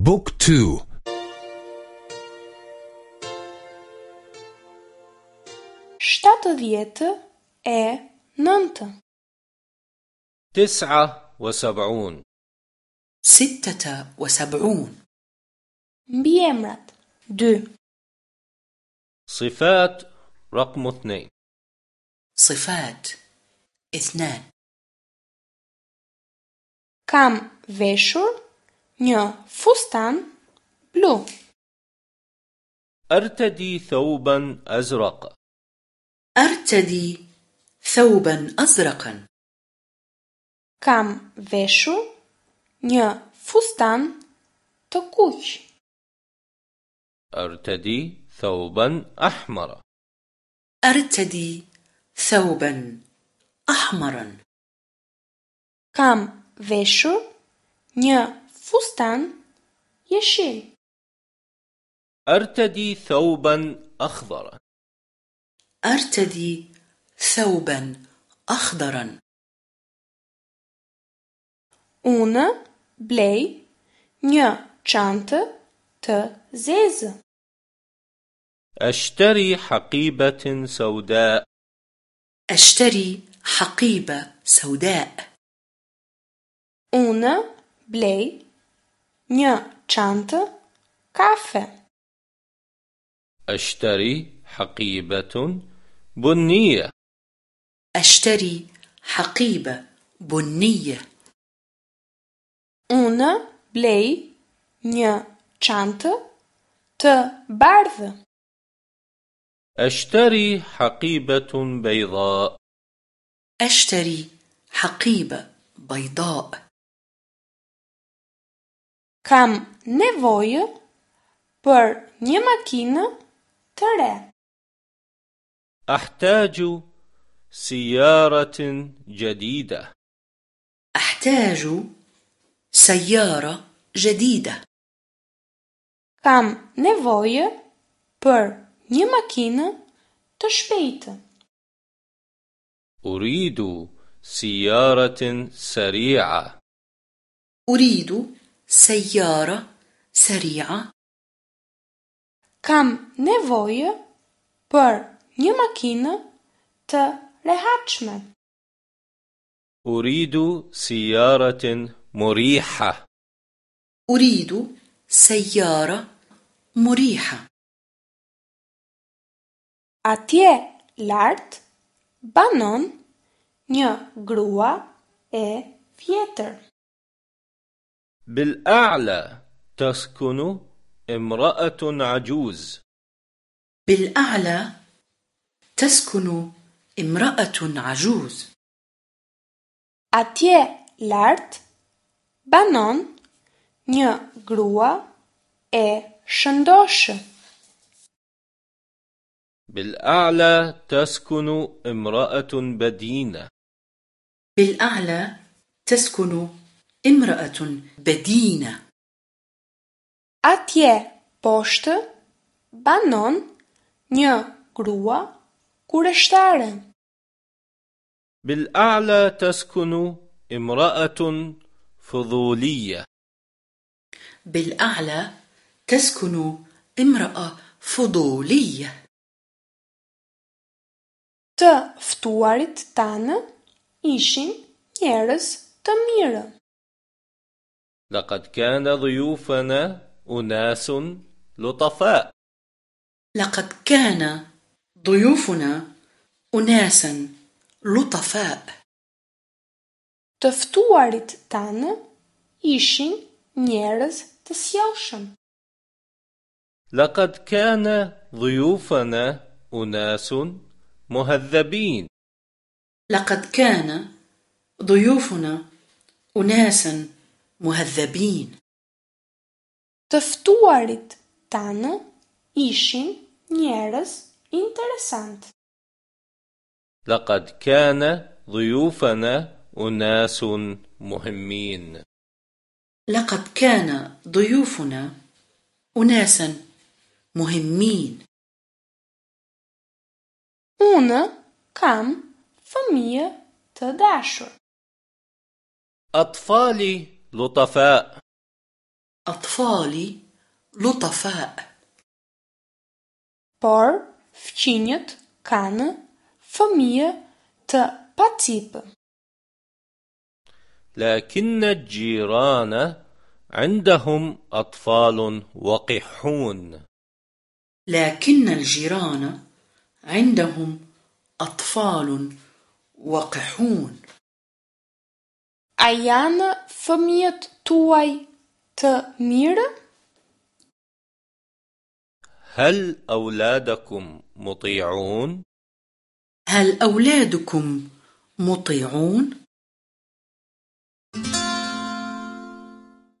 بوك تو شتات ديت اي نانت تسعة وسبعون ستة وسبعون بيمرت دو صفات رقم اثنين صفات اثنان كام فيشور një fustan blu. أرتدي ثوبا أزرق. أرتدي ثوبا أزرقا. Kam veshur një fustan të kuq. أرتدي ثوبا أحمر. أرتدي ثوبا أحمرا Kam veshur një فستان يشيل أرتدي ثوبا أخضر أرتدي ثوبا أخضرا. Unë blej një çantë të zezë. أشتري حقيبة سوداء. أشتري حقيبة سوداء. Unë blej një çantë kafe. أشتري حقيبة بنية أشتري حقيبة بنية Unë blej një çantë të bardhë. أشتري حقيبة بيضاء أشتري حقيبة بيضاء Kam nevojë për një makinë të re. أحتاج سيارة جديدة أحتاج سيارة جديدة Kam nevojë për një makinë të shpejtë. أريد سيارة سريعة أريد سيارة سريعة Kam nevojë për një makinë të rehatshme. أريد سيارة مريحة أريد سيارة مريحة Atje lart banon një grua e vjetër. بالأعلى تسكن امرأة عجوز. بالأعلى تسكن امرأة عجوز. Atje lart banon një grua e shëndoshë. بالأعلى تسكن امرأة بدينة. بالأعلى تسكن امرأة بدينة Atje poshtë banon një grua kureshtare. بالأعلى تسكن امرأة فضولية بالأعلى تسكن امرأة فضولية Të ftuarit tanë ishin njerëz të mirë. لقد كان ضيوفنا أناس لطفاء. لقد كان ضيوفنا أناسا لطفاء. Të ftuarit tanë ishin njerëz të sjellshëm. لقد كان ضيوفنا أناس مهذبين. لقد كان ضيوفنا أناسا muhadhabin. Të ftuarit tanë ishin njerëz interesant. Laqad kana dhuyufana unasun muhimmin. Laqad kana dhuyufuna unasan muhimmin. Unë kam fëmijë të dashur. Atfali لطفاء. أطفالي لطفاء. Por fqinjët kanë fëmijë të pacipë. لكن الجيران عندهم أطفال وقحون. لكن الجيران عندهم أطفال وقحون. A janë fëmijët tuaj të mirë? هل أولادكم مطيعون؟ هل أولادكم مطيعون؟